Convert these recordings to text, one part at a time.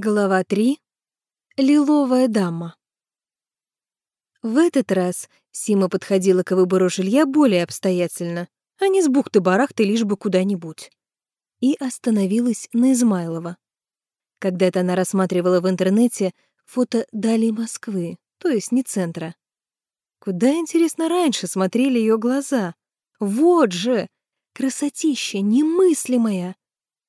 Глава 3. Лиловая дама. В этот раз Сима подходила к выбору жилья более обстоятельно, а не с бухты-барахты лишь бы куда-нибудь. И остановилась на Измайлова. Когда-то она рассматривала в интернете фото Дали Москвы, то есть не центра. Куда, интересно, раньше смотрели ее глаза? Вот же! Красотища немыслимая!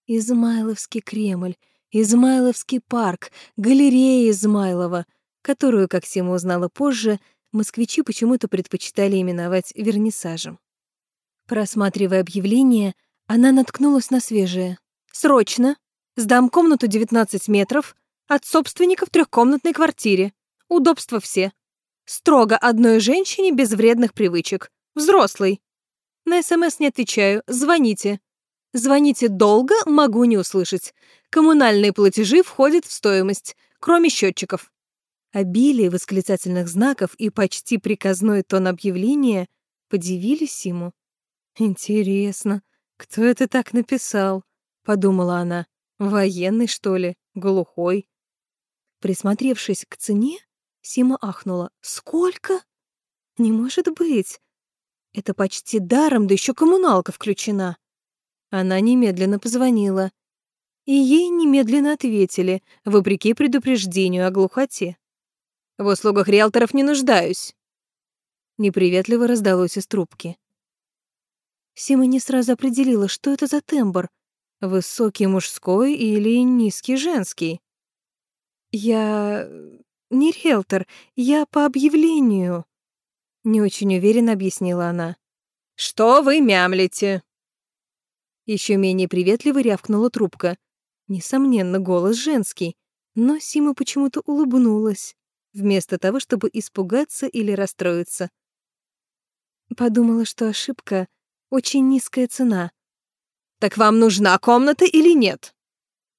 Измайловский Кремль — Измайловский парк, галерея Измайлова, которую, как Сима узнала позже, москвичи почему-то предпочитали именовать вернисажем. Просматривая объявление, она наткнулась на свежее. «Срочно! Сдам комнату 19 метров от собственника в трехкомнатной квартире. Удобства все. Строго одной женщине без вредных привычек. Взрослый. На СМС не отвечаю. Звоните. Звоните долго, могу не услышать. Коммунальные платежи входят в стоимость, кроме счетчиков. Обилие восклицательных знаков и почти приказной тон объявления подивили Симу. «Интересно, кто это так написал?» — подумала она. «Военный, что ли? Глухой?» Присмотревшись к цене, Сима ахнула. «Сколько? Не может быть! Это почти даром, да еще коммуналка включена!» Она немедленно позвонила. И ей немедленно ответили, вопреки предупреждению о глухоте. «В услугах риэлторов не нуждаюсь», — неприветливо раздалось из трубки. Сима не сразу определила, что это за тембр — высокий мужской или низкий женский. «Я... не риэлтор, я по объявлению», — не очень уверенно объяснила она. «Что вы мямлите?» Еще менее приветливо рявкнула трубка. Несомненно, голос женский, но Сима почему-то улыбнулась, вместо того, чтобы испугаться или расстроиться. Подумала, что ошибка — очень низкая цена. «Так вам нужна комната или нет?»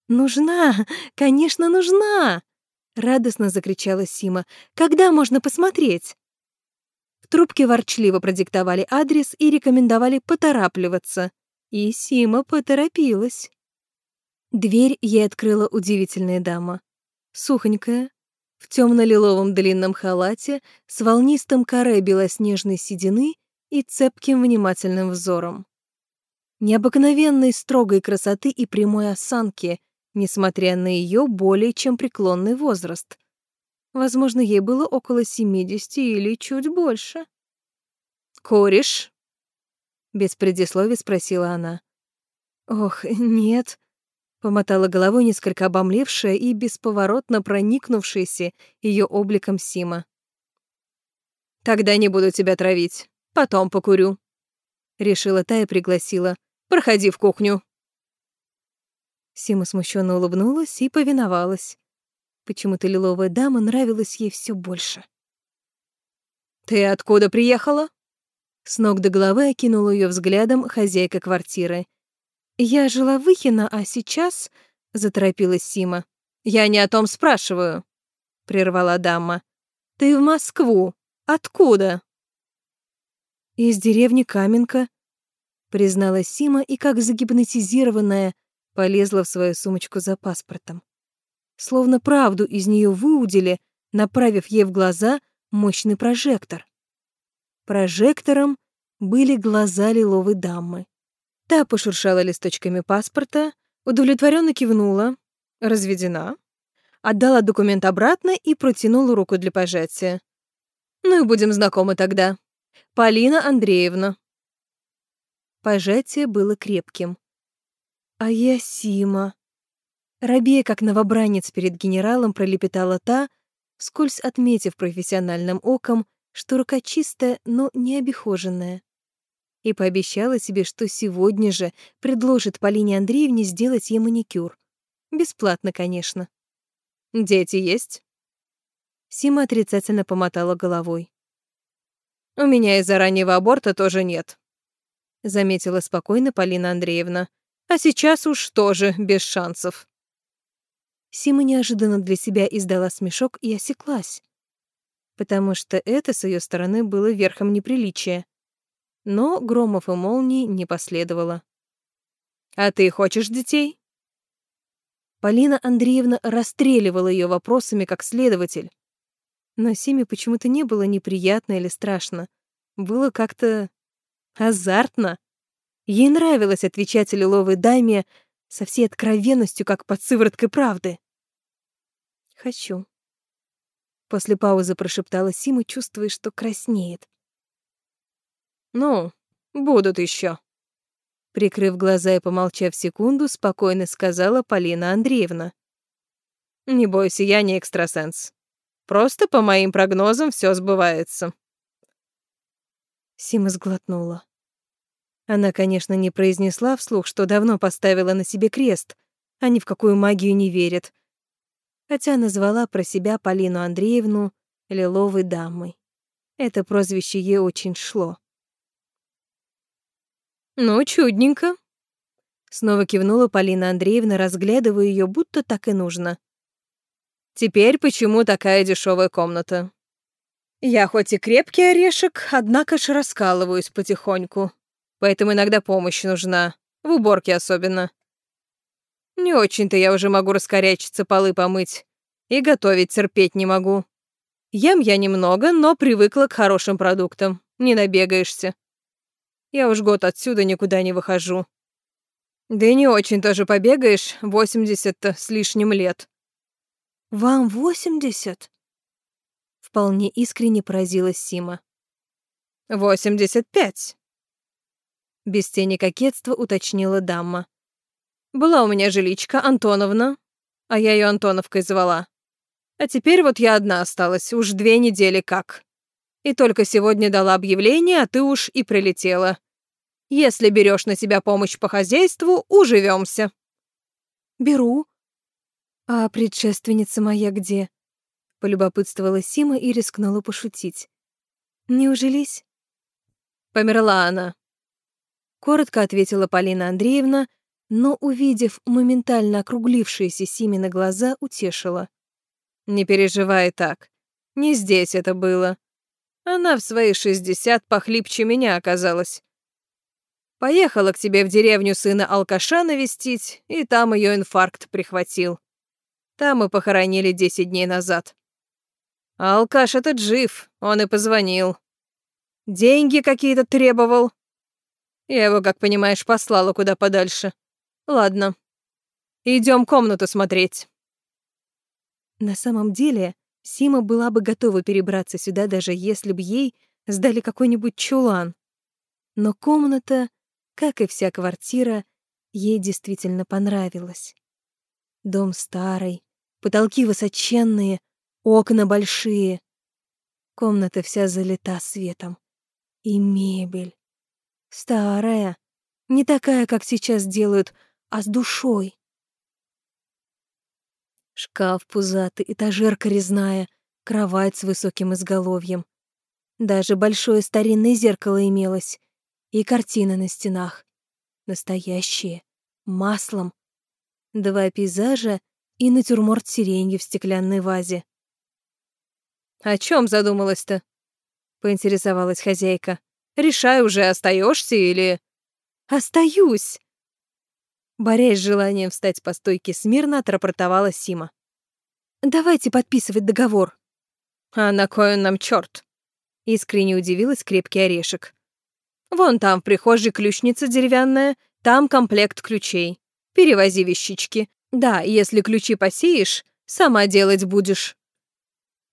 «Нужна! Конечно, нужна!» — радостно закричала Сима. «Когда можно посмотреть?» В трубке ворчливо продиктовали адрес и рекомендовали поторапливаться. И Сима поторопилась. Дверь ей открыла удивительная дама. Сухонькая, в темно-лиловом длинном халате, с волнистым каре белоснежной седины и цепким внимательным взором. Необыкновенной строгой красоты и прямой осанки, несмотря на ее более чем преклонный возраст. Возможно, ей было около семидесяти или чуть больше. «Кореш?» Без предисловий спросила она. «Ох, нет», — помотала головой несколько обомлевшая и бесповоротно проникнувшаяся ее обликом Сима. «Тогда не буду тебя травить. Потом покурю», — решила та и пригласила. «Проходи в кухню». Сима смущенно улыбнулась и повиновалась. Почему-то лиловая дама нравилась ей все больше. «Ты откуда приехала?» С ног до головы окинула ее взглядом хозяйка квартиры. «Я жила в Ихино, а сейчас...» — заторопилась Сима. «Я не о том спрашиваю», — прервала дама. «Ты в Москву. Откуда?» «Из деревни Каменка», — призналась Сима и, как загипнотизированная, полезла в свою сумочку за паспортом. Словно правду из нее выудили, направив ей в глаза мощный прожектор. Прожектором были глаза лиловой дамы. Та пошуршала листочками паспорта, удовлетворенно кивнула, разведена, отдала документ обратно и протянула руку для пожатия. «Ну и будем знакомы тогда. Полина Андреевна». Пожатие было крепким. «А я Сима». Рабея, как новобранец перед генералом, пролепетала та, скользь отметив профессиональным оком, что рука чистая, но не обихоженная. И пообещала себе, что сегодня же предложит Полине Андреевне сделать ей маникюр. Бесплатно, конечно. «Дети есть?» Сима отрицательно помотала головой. «У меня из-за раннего аборта тоже нет», — заметила спокойно Полина Андреевна. «А сейчас уж тоже без шансов». Сима неожиданно для себя издала смешок и осеклась потому что это с ее стороны было верхом неприличия. Но громов и молний не последовало. «А ты хочешь детей?» Полина Андреевна расстреливала ее вопросами как следователь. Но Симе почему-то не было неприятно или страшно. Было как-то азартно. Ей нравилось отвечать лиловой даме со всей откровенностью, как под сывороткой правды. «Хочу», — после паузы прошептала Сима, чувствуя, что краснеет. «Ну, будут еще. Прикрыв глаза и помолчав секунду, спокойно сказала Полина Андреевна. «Не бойся, я не экстрасенс. Просто по моим прогнозам все сбывается». Сима сглотнула. Она, конечно, не произнесла вслух, что давно поставила на себе крест, а ни в какую магию не верит. Хотя назвала про себя Полину Андреевну «Лиловой дамой». Это прозвище ей очень шло. «Ну, чудненько», — снова кивнула Полина Андреевна, разглядывая ее, будто так и нужно. «Теперь почему такая дешевая комната? Я хоть и крепкий орешек, однако ж раскалываюсь потихоньку, поэтому иногда помощь нужна, в уборке особенно. Не очень-то я уже могу раскорячиться, полы помыть, и готовить терпеть не могу. Ем я немного, но привыкла к хорошим продуктам, не набегаешься. Я уж год отсюда никуда не выхожу. Да и не очень тоже побегаешь, восемьдесят-то с лишним лет. Вам восемьдесят? Вполне искренне поразилась Сима. Восемьдесят пять. Без тени кокетства уточнила дама. Была у меня жиличка Антоновна, а я ее Антоновкой звала. А теперь вот я одна осталась, уж две недели как. И только сегодня дала объявление, а ты уж и прилетела. Если берешь на себя помощь по хозяйству, уживемся. Беру. А предшественница моя где? Полюбопытствовала Сима и рискнула пошутить. Не ужились? Померла она. Коротко ответила Полина Андреевна, но, увидев моментально округлившиеся Симины глаза, утешила. «Не переживай так. Не здесь это было. Она в свои шестьдесят похлипче меня оказалась. Поехала к тебе в деревню сына алкаша навестить, и там ее инфаркт прихватил. Там мы похоронили десять дней назад. А алкаш этот жив, он и позвонил. Деньги какие-то требовал. Я его, как понимаешь, послала куда подальше. Ладно, идем комнату смотреть. На самом деле, Сима была бы готова перебраться сюда, даже если бы ей сдали какой-нибудь чулан. Но комната, как и вся квартира, ей действительно понравилась. Дом старый, потолки высоченные, окна большие. Комната вся залита светом. И мебель. Старая, не такая, как сейчас делают, а с душой. Шкаф пузатый, этажерка резная, кровать с высоким изголовьем. Даже большое старинное зеркало имелось. И картины на стенах. Настоящие, маслом. Два пейзажа и натюрморт сиреньи в стеклянной вазе. «О чем задумалась-то?» — поинтересовалась хозяйка. «Решай уже, остаешься или...» «Остаюсь!» Борясь с желанием встать по стойке смирно, отрапортовала Сима. «Давайте подписывать договор». «А на кой он нам чёрт?» Искренне удивилась крепкий орешек. «Вон там в прихожей ключница деревянная, там комплект ключей. Перевози вещички. Да, если ключи посеешь, сама делать будешь».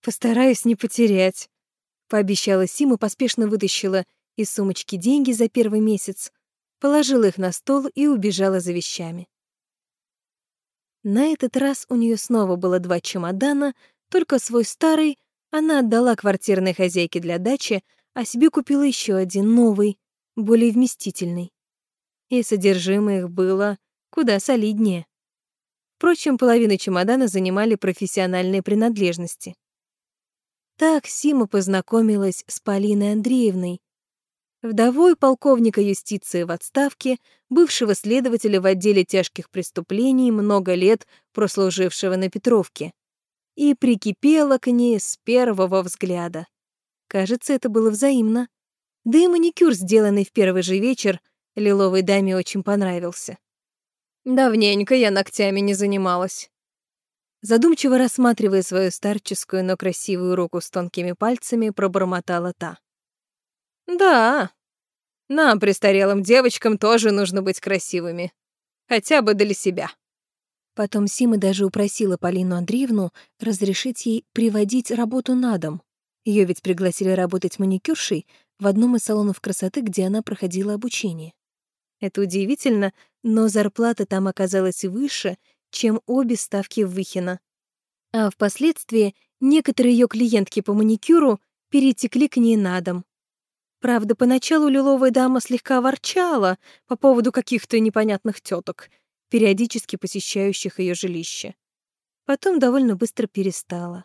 «Постараюсь не потерять», — пообещала Сима, поспешно вытащила из сумочки деньги за первый месяц, положила их на стол и убежала за вещами. На этот раз у нее снова было два чемодана, только свой старый она отдала квартирной хозяйке для дачи, а себе купила еще один новый, более вместительный. И содержимое их было куда солиднее. Впрочем, половину чемодана занимали профессиональные принадлежности. Так Сима познакомилась с Полиной Андреевной, вдовой полковника юстиции в отставке, бывшего следователя в отделе тяжких преступлений, много лет прослужившего на Петровке, и прикипела к ней с первого взгляда. Кажется, это было взаимно. Да и маникюр, сделанный в первый же вечер, лиловой даме очень понравился. Давненько я ногтями не занималась. Задумчиво рассматривая свою старческую, но красивую руку с тонкими пальцами, пробормотала та. Да, нам, престарелым девочкам, тоже нужно быть красивыми. Хотя бы для себя. Потом Сима даже упросила Полину Андреевну разрешить ей приводить работу на дом. Ее ведь пригласили работать маникюршей в одном из салонов красоты, где она проходила обучение. Это удивительно, но зарплата там оказалась выше, чем обе ставки в Выхино. А впоследствии некоторые ее клиентки по маникюру перетекли к ней на дом. Правда, поначалу лиловая дама слегка ворчала по поводу каких-то непонятных теток, периодически посещающих ее жилище. Потом довольно быстро перестала.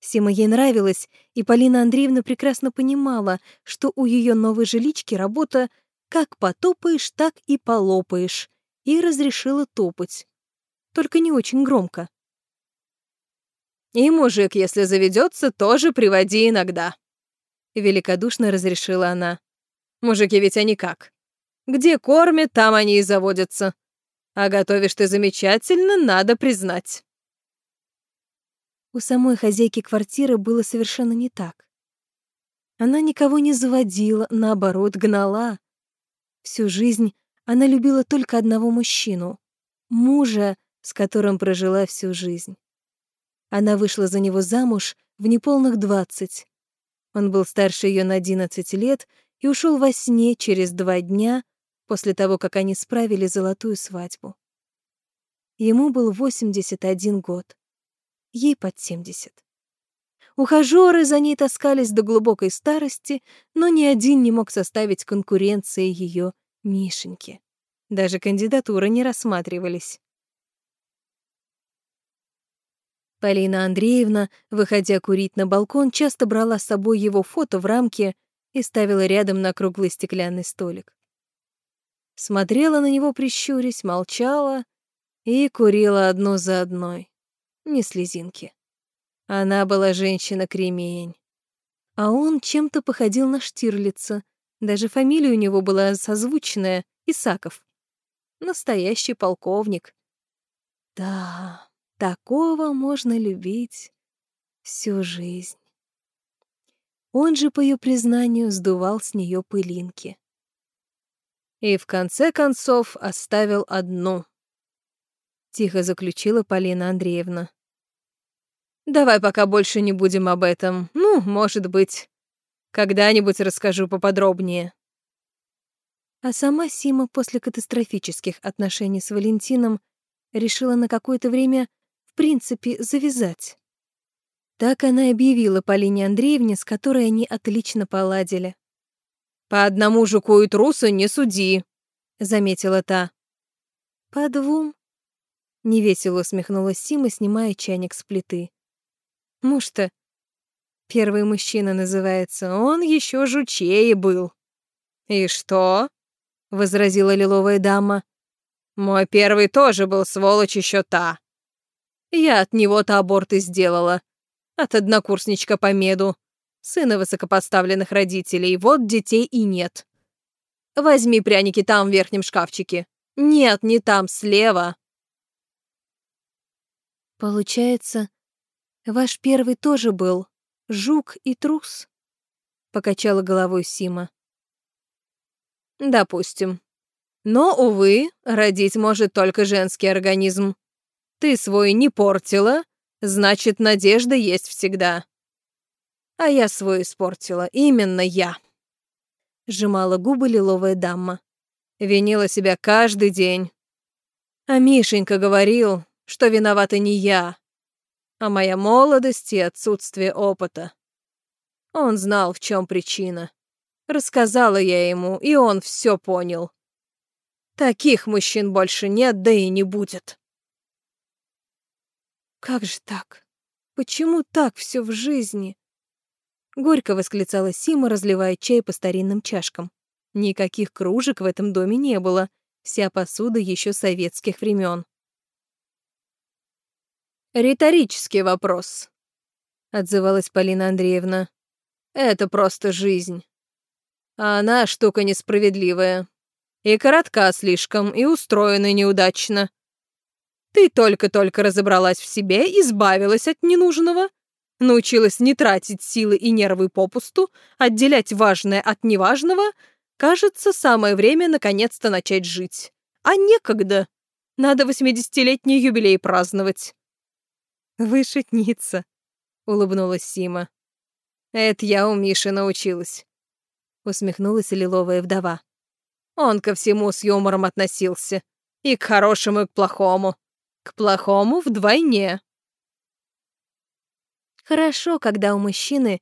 Сима ей нравилась, и Полина Андреевна прекрасно понимала, что у ее новой жилички работа как потопаешь, так и полопаешь, и разрешила топать. Только не очень громко. «И мужик, если заведется, тоже приводи иногда», великодушно разрешила она. Мужики ведь они как? Где кормят, там они и заводятся. А готовишь ты замечательно, надо признать. У самой хозяйки квартиры было совершенно не так. Она никого не заводила, наоборот, гнала. Всю жизнь она любила только одного мужчину — мужа, с которым прожила всю жизнь. Она вышла за него замуж в неполных двадцать, он был старше ее на 11 лет и ушел во сне через два дня после того, как они справили золотую свадьбу. Ему был 81 год, ей под 70. Ухажёры за ней таскались до глубокой старости, но ни один не мог составить конкуренции ее Мишеньке. Даже кандидатуры не рассматривались. Полина Андреевна, выходя курить на балкон, часто брала с собой его фото в рамке и ставила рядом на круглый стеклянный столик. Смотрела на него, прищурясь, молчала и курила одну за одной. Ни слезинки. Она была женщина-кремень. А он чем-то походил на Штирлица. Даже фамилия у него была созвучная — Исаков. Настоящий полковник. Да, Такого можно любить всю жизнь. Он же, по ее признанию, сдувал с нее пылинки. И в конце концов оставил одну. Тихо заключила Полина Андреевна. Давай пока больше не будем об этом. Ну, может быть, когда-нибудь расскажу поподробнее. А сама Сима после катастрофических отношений с Валентином решила на какое-то время принципе, завязать. Так она объявила Полине Андреевне, с которой они отлично поладили. «По одному жуку и трусу не суди», — заметила та. «По двум?» — невесело усмехнулась Сима, снимая чайник с плиты. «Муж-то первый мужчина называется, он еще жучее был». «И что?» — возразила лиловая дама. «Мой первый тоже был сволочь еще та. Я от него-то аборты сделала. От однокурсничка по меду. Сына высокопоставленных родителей. Вот детей и нет. Возьми пряники там, в верхнем шкафчике. Нет, не там, слева. Получается, ваш первый тоже был жук и трус? Покачала головой Сима. Допустим. Но, увы, родить может только женский организм. Ты свой не портила, значит, надежда есть всегда. А я свой испортила, именно я. Сжимала губы лиловая дама. Винила себя каждый день. А Мишенька говорил, что виновата не я, а моя молодость и отсутствие опыта. Он знал, в чем причина. Рассказала я ему, и он все понял. Таких мужчин больше нет, да и не будет. Как же так? Почему так все в жизни? Горько восклицала Сима, разливая чай по старинным чашкам. Никаких кружек в этом доме не было, вся посуда еще советских времен. «Риторический вопрос», — отзывалась Полина Андреевна. «Это просто жизнь. А она штука несправедливая. И коротка слишком, и устроена неудачно. Ты только-только разобралась в себе, избавилась от ненужного, научилась не тратить силы и нервы попусту, отделять важное от неважного, кажется, самое время наконец-то начать жить. А некогда. Надо восьмидесятилетний юбилей праздновать. Вы шутница, улыбнулась Сима. Это я у Миши научилась. Усмехнулась лиловая вдова. Он ко всему с юмором относился. И к хорошему, и к плохому. К плохому вдвойне. Хорошо, когда у мужчины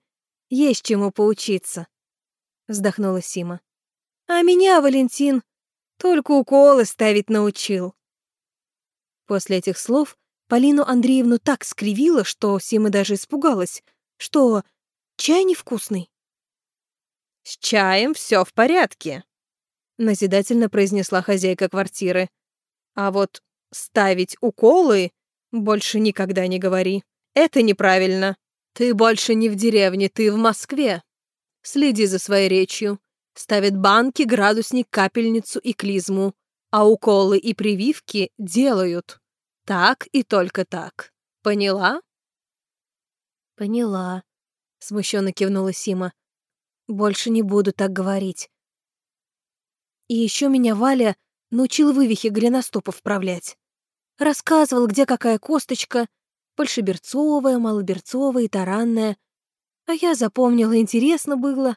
есть чему поучиться, вздохнула Сима. А меня Валентин только уколы ставить научил. После этих слов Полину Андреевну так скривило, что Сима даже испугалась. Что, чай невкусный? «С чаем все в порядке», — назидательно произнесла хозяйка квартиры. «А вот ставить уколы больше никогда не говори. Это неправильно. Ты больше не в деревне, ты в Москве. Следи за своей речью. Ставят банки, градусник, капельницу и клизму. А уколы и прививки делают. Так и только так. Поняла? Поняла. Смущенно кивнула Сима. Больше не буду так говорить. И еще меня Валя научил вывихи голеностопов вправлять. Рассказывал, где какая косточка, большеберцовая, малоберцовая и таранная. А я запомнила, интересно было.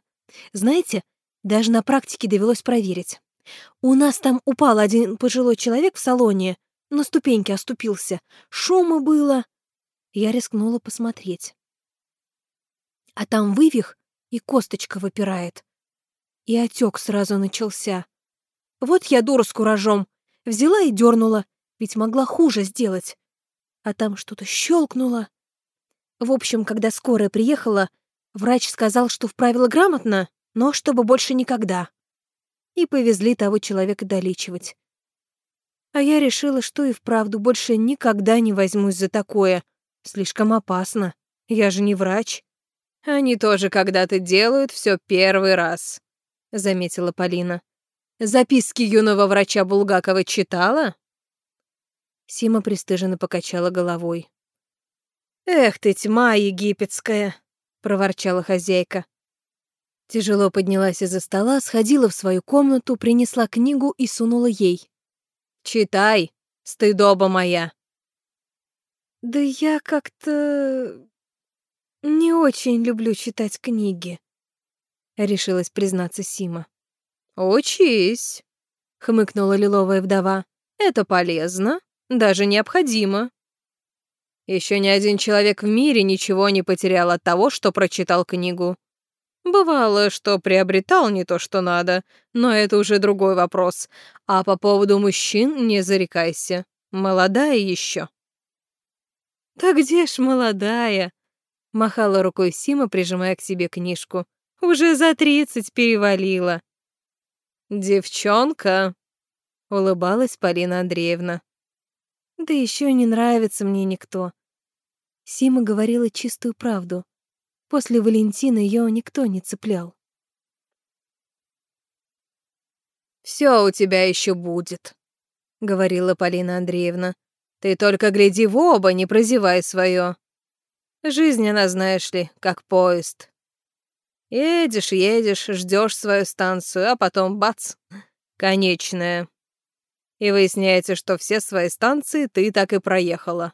Знаете, даже на практике довелось проверить. У нас там упал один пожилой человек в салоне, на ступеньке оступился. Шума было. Я рискнула посмотреть. А там вывих, и косточка выпирает. И отек сразу начался. Вот я дура с куражом. Взяла и дернула, ведь могла хуже сделать. А там что-то щелкнуло. В общем, когда скорая приехала, врач сказал, что вправила грамотно, но чтобы больше никогда. И повезли того человека долечивать. А я решила, что и вправду больше никогда не возьмусь за такое. Слишком опасно. Я же не врач. Они тоже когда-то делают все первый раз, заметила Полина. Записки юного врача Булгакова читала? Сима пристыженно покачала головой. «Эх ты, тьма египетская!» — проворчала хозяйка. Тяжело поднялась из-за стола, сходила в свою комнату, принесла книгу и сунула ей. «Читай, стыдоба моя!» «Да я как-то... не очень люблю читать книги», — решилась признаться Сима. «Учись», — хмыкнула лиловая вдова. «Это полезно, даже необходимо. Еще ни один человек в мире ничего не потерял от того, что прочитал книгу. Бывало, что приобретал не то, что надо, но это уже другой вопрос. А по поводу мужчин не зарекайся. Молодая еще. «Да где ж молодая?» — махала рукой Сима, прижимая к себе книжку. «Уже за тридцать перевалила». «Девчонка», — улыбалась Полина Андреевна. «Да еще не нравится мне никто». Сима говорила чистую правду. После Валентина ее никто не цеплял. «Все у тебя еще будет», — говорила Полина Андреевна. «Ты только гляди в оба, не прозевай свое. Жизнь, она, знаешь ли, как поезд. Едешь, едешь, ждешь свою станцию, а потом бац, конечная. И выясняется, что все свои станции ты так и проехала».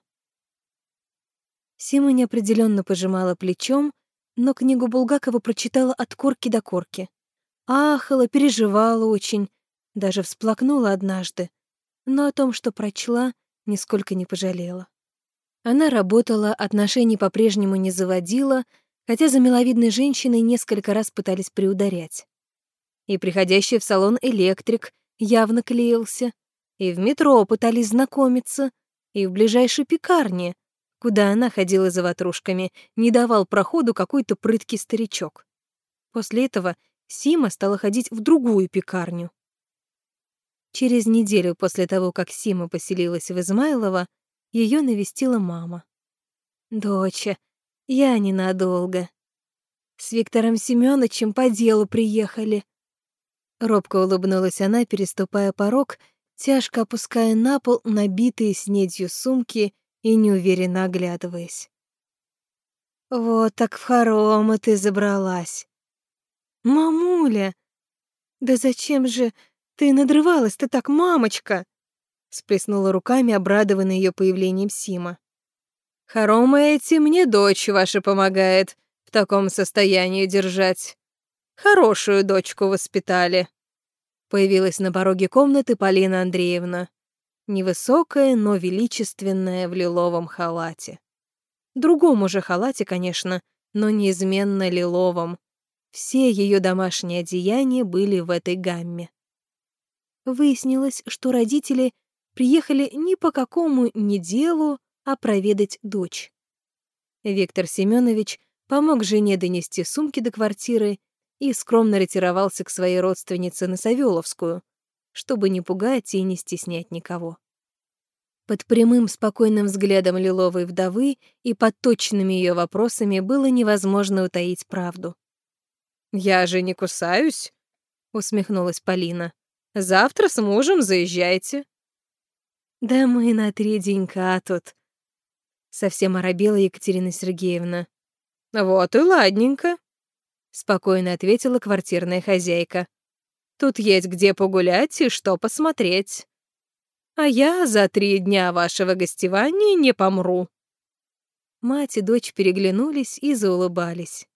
Сима неопределенно пожимала плечом, но книгу Булгакова прочитала от корки до корки. Ахала, переживала очень, даже всплакнула однажды, но о том, что прочла, нисколько не пожалела. Она работала, отношений по-прежнему не заводила, хотя за миловидной женщиной несколько раз пытались приударять. И приходящий в салон электрик явно клеился, и в метро пытались знакомиться, и в ближайшей пекарне, куда она ходила за ватрушками, не давал проходу какой-то прыткий старичок. После этого Сима стала ходить в другую пекарню. Через неделю после того, как Сима поселилась в Измайлово, ее навестила мама. «Доча, я ненадолго. С Виктором Семеновичем по делу приехали». Робко улыбнулась она, переступая порог, тяжко опуская на пол набитые снедью сумки и неуверенно оглядываясь. «Вот так в хоромы ты забралась!» «Мамуля! Да зачем же ты надрывалась-то так, мамочка?» Сплеснула руками, обрадованная ее появлением Сима. «Хоромы эти мне дочь ваша помогает в таком состоянии держать. Хорошую дочку воспитали». Появилась на пороге комнаты Полина Андреевна. Невысокая, но величественная в лиловом халате. Другом уже халате, конечно, но неизменно лиловом. Все ее домашние одеяния были в этой гамме. Выяснилось, что родители приехали ни по какому ни делу, а проведать дочь. Виктор Семенович помог жене донести сумки до квартиры и скромно ретировался к своей родственнице на Савеловскую, чтобы не пугать и не стеснять никого. Под прямым спокойным взглядом лиловой вдовы и под точными ее вопросами было невозможно утаить правду. «Я же не кусаюсь», — усмехнулась Полина. «Завтра с мужем заезжайте». «Да мы на три денька тут», — совсем оробела Екатерина Сергеевна. «Вот и ладненько», спокойно ответила квартирная хозяйка. Тут есть где погулять и что посмотреть. А я за три дня вашего гостевания не помру. Мать и дочь переглянулись и заулыбались.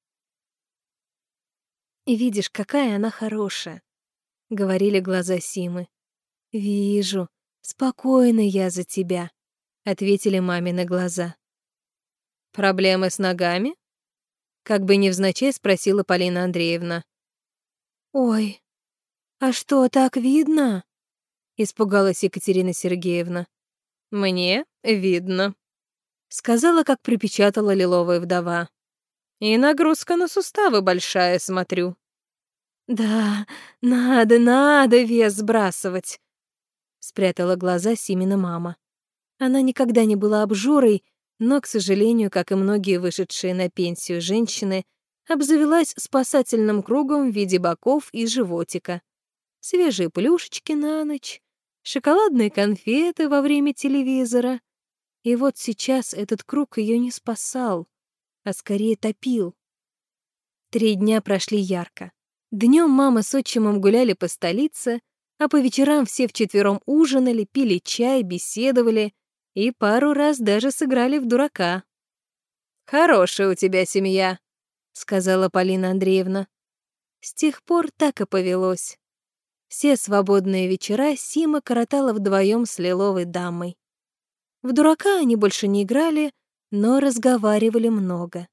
«И видишь, какая она хорошая», — говорили глаза Симы. «Вижу. Спокойно я за тебя», — ответили мамины глаза. «Проблемы с ногами?» Как бы невзначай спросила Полина Андреевна. «Ой, а что, так видно?» Испугалась Екатерина Сергеевна. «Мне видно», — сказала, как припечатала лиловая вдова. «И нагрузка на суставы большая, смотрю». «Да, надо, надо вес сбрасывать», — спрятала глаза Симина мама. Она никогда не была обжорой, но, к сожалению, как и многие вышедшие на пенсию женщины, обзавелась спасательным кругом в виде боков и животика. Свежие плюшечки на ночь, шоколадные конфеты во время телевизора. И вот сейчас этот круг ее не спасал, а скорее топил. Три дня прошли ярко. Днем мама с отчимом гуляли по столице, а по вечерам все вчетвером ужинали, пили чай, беседовали — и пару раз даже сыграли в дурака. «Хорошая у тебя семья», — сказала Полина Андреевна. С тех пор так и повелось. Все свободные вечера Сима коротала вдвоем с лиловой дамой. В дурака они больше не играли, но разговаривали много.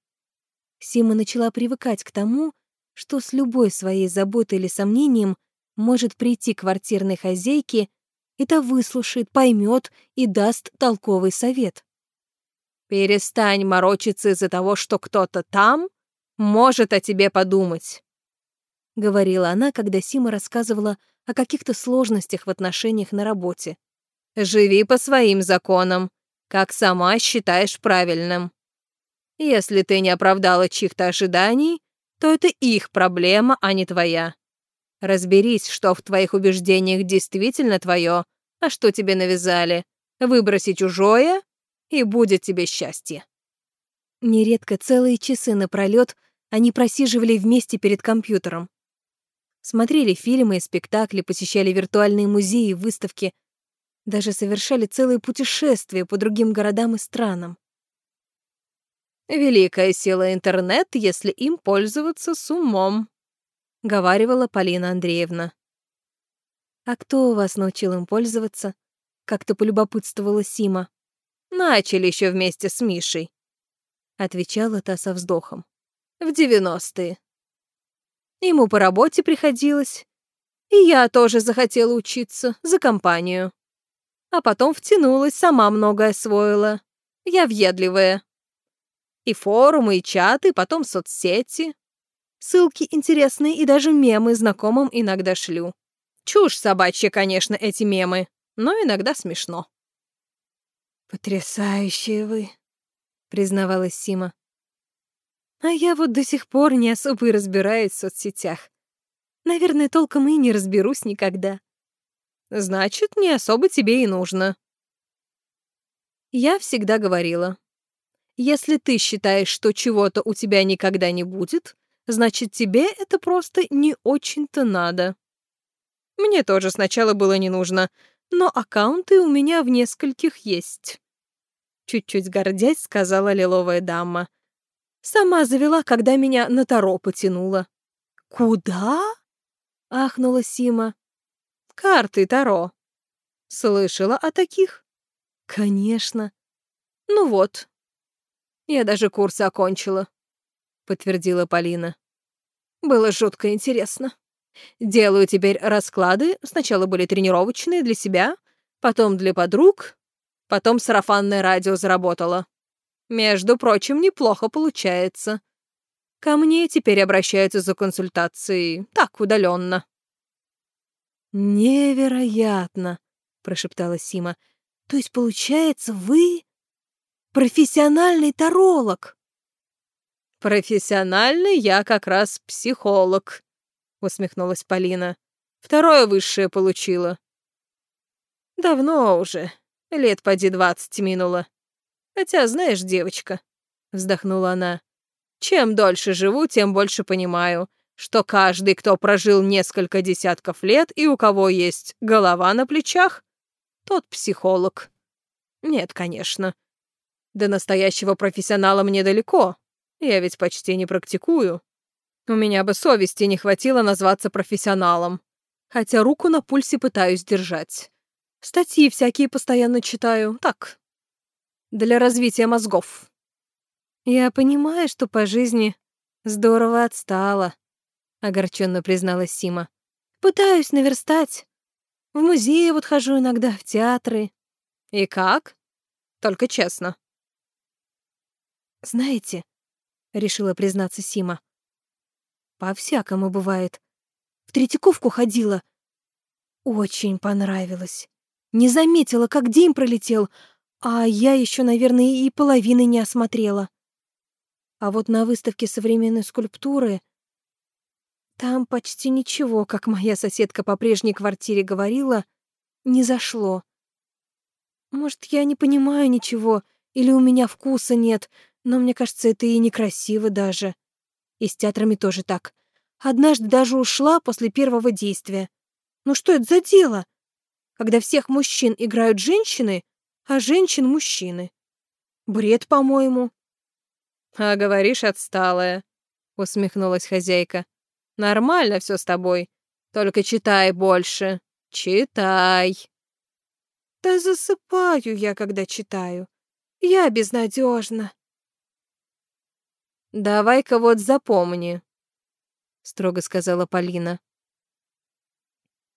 Сима начала привыкать к тому, что с любой своей заботой или сомнением может прийти к квартирной хозяйке и та выслушает, поймет и даст толковый совет. «Перестань морочиться из-за того, что кто-то там может о тебе подумать», — говорила она, когда Сима рассказывала о каких-то сложностях в отношениях на работе. «Живи по своим законам, как сама считаешь правильным. Если ты не оправдала чьих-то ожиданий, то это их проблема, а не твоя. Разберись, что в твоих убеждениях действительно твое, а что тебе навязали. Выброси чужое, и будет тебе счастье. Нередко целые часы напролёт они просиживали вместе перед компьютером. Смотрели фильмы и спектакли, посещали виртуальные музеи и выставки, даже совершали целые путешествия по другим городам и странам. «Великая сила интернет, если им пользоваться с умом», — говаривала Полина Андреевна. «А кто вас научил им пользоваться?» — как-то полюбопытствовала Сима. «Начали еще вместе с Мишей», — отвечала та со вздохом. «В девяностые. Ему по работе приходилось, и я тоже захотела учиться за компанию. А потом втянулась, сама многое освоила. Я въедливая. И форумы, и чаты, потом соцсети. Ссылки интересные и даже мемы знакомым иногда шлю. Чушь собачья, конечно, эти мемы, но иногда смешно. «Потрясающие вы», — признавалась Сима. «А я вот до сих пор не особо и разбираюсь в соцсетях. Наверное, толком и не разберусь никогда. Значит, не особо тебе и нужно. Я всегда говорила, если ты считаешь, что чего-то у тебя никогда не будет, значит, тебе это просто не очень-то надо. Мне тоже сначала было не нужно, но аккаунты у меня в нескольких есть. Чуть-чуть гордясь, сказала лиловая дама. Сама завела, когда меня на Таро потянула. «Куда?» — ахнула Сима. «Карты Таро. Слышала о таких?» «Конечно». «Ну вот. Я даже курсы окончила», — подтвердила Полина. «Было жутко интересно. Делаю теперь расклады. Сначала были тренировочные для себя, потом для подруг, потом сарафанное радио заработало. Между прочим, неплохо получается. Ко мне теперь обращаются за консультацией, так, удаленно. «Невероятно!» — прошептала Сима. «То есть, получается, вы профессиональный таролог?» «Профессиональный я как раз психолог», — усмехнулась Полина. «Второе высшее получила». «Давно уже. Лет поди двадцать минуло. Хотя, знаешь, девочка», — вздохнула она, «чем дольше живу, тем больше понимаю, что каждый, кто прожил несколько десятков лет и у кого есть голова на плечах, тот психолог. Нет, конечно. До настоящего профессионала мне далеко. Я ведь почти не практикую. У меня бы совести не хватило назваться профессионалом. Хотя руку на пульсе пытаюсь держать. Статьи всякие постоянно читаю. Так, для развития мозгов. Я понимаю, что по жизни здорово отстала огорченно призналась Сима. Пытаюсь наверстать. В музеи вот хожу иногда, в театры. И как? Только честно. Знаете, решила признаться Сима. По-всякому бывает. В Третьяковку ходила. Очень понравилось. Не заметила, как день пролетел, а я еще, наверное, и половины не осмотрела. А вот на выставке современной скульптуры там почти ничего, как моя соседка по прежней квартире говорила, не зашло. Может, я не понимаю ничего, или у меня вкуса нет, но мне кажется, это и некрасиво даже. И с театрами тоже так. Однажды даже ушла после первого действия. Ну что это за дело? Когда всех мужчин играют женщины, а женщин — мужчины. Бред, по-моему. — А говоришь, отсталая, — усмехнулась хозяйка. Нормально все с тобой. Только читай больше. Читай. Да засыпаю я, когда читаю. Я безнадежна. Давай-ка вот запомни, строго сказала Полина.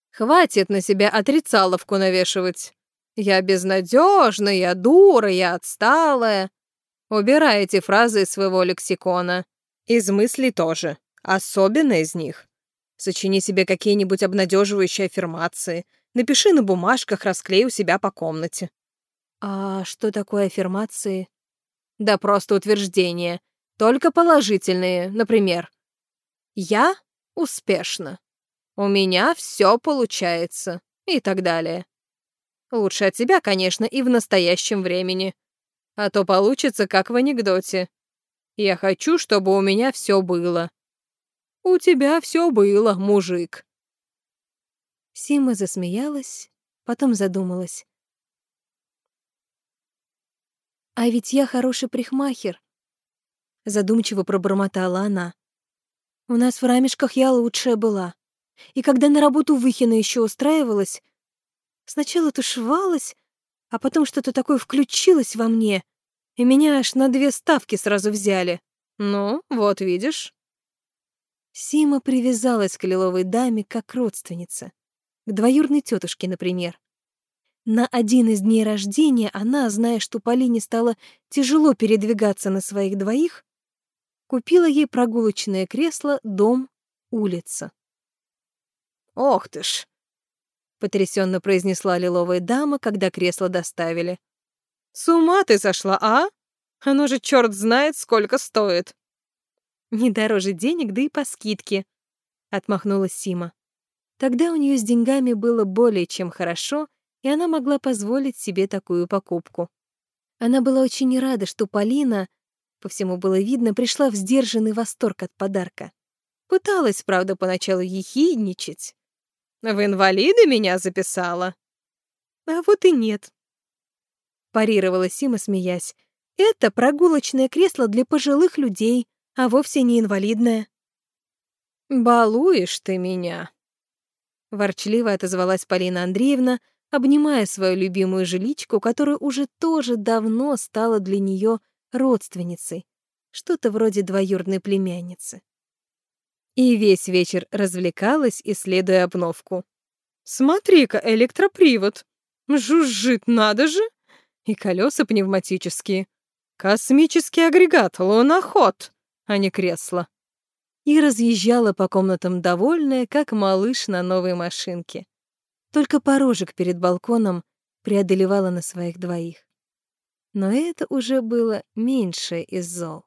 Хватит на себя отрицаловку навешивать. Я безнадежна, я дура, я отсталая. Убирай эти фразы из своего лексикона. Из мыслей тоже. Особенно из них. Сочини себе какие-нибудь обнадеживающие аффирмации. Напиши на бумажках, расклей у себя по комнате. А что такое аффирмации? Да просто утверждения. Только положительные. Например, «Я успешна», «У меня все получается» и так далее. Лучше от тебя, конечно, и в настоящем времени. А то получится, как в анекдоте. Я хочу, чтобы у меня все было. У тебя все было, мужик. Сима засмеялась, потом задумалась. А ведь я хороший прихмахер, задумчиво пробормотала она. У нас в рамешках я лучшая была. И когда на работу Выхина еще устраивалась, сначала тушевалась, а потом что-то такое включилось во мне, и меня аж на две ставки сразу взяли. Ну, вот видишь. Сима привязалась к лиловой даме как родственница. К двоюродной тетушке, например. На один из дней рождения она, зная, что Полине стало тяжело передвигаться на своих двоих, купила ей прогулочное кресло, дом, улица. «Ох ты ж!» — потрясенно произнесла лиловая дама, когда кресло доставили. «С ума ты сошла, а? Оно же черт знает, сколько стоит!» Не дороже денег, да и по скидке. — отмахнулась Сима. Тогда у нее с деньгами было более чем хорошо, и она могла позволить себе такую покупку. Она была очень рада, что Полина, по всему было видно, пришла в сдержанный восторг от подарка. Пыталась, правда, поначалу ехидничать. «В инвалиды меня записала?» «А вот и нет», — парировала Сима, смеясь. «Это прогулочное кресло для пожилых людей, а вовсе не инвалидное». «Балуешь ты меня», — ворчливо отозвалась Полина Андреевна, обнимая свою любимую жиличку, которая уже тоже давно стала для нее родственницей, что-то вроде двоюродной племянницы. И весь вечер развлекалась, исследуя обновку. «Смотри-ка, электропривод! Жужжит, надо же! И колеса пневматические. Космический агрегат, луноход, а не кресло!» И разъезжала по комнатам довольная, как малыш на новой машинке. Только порожек перед балконом преодолевала на своих двоих. Но это уже было меньше из зол.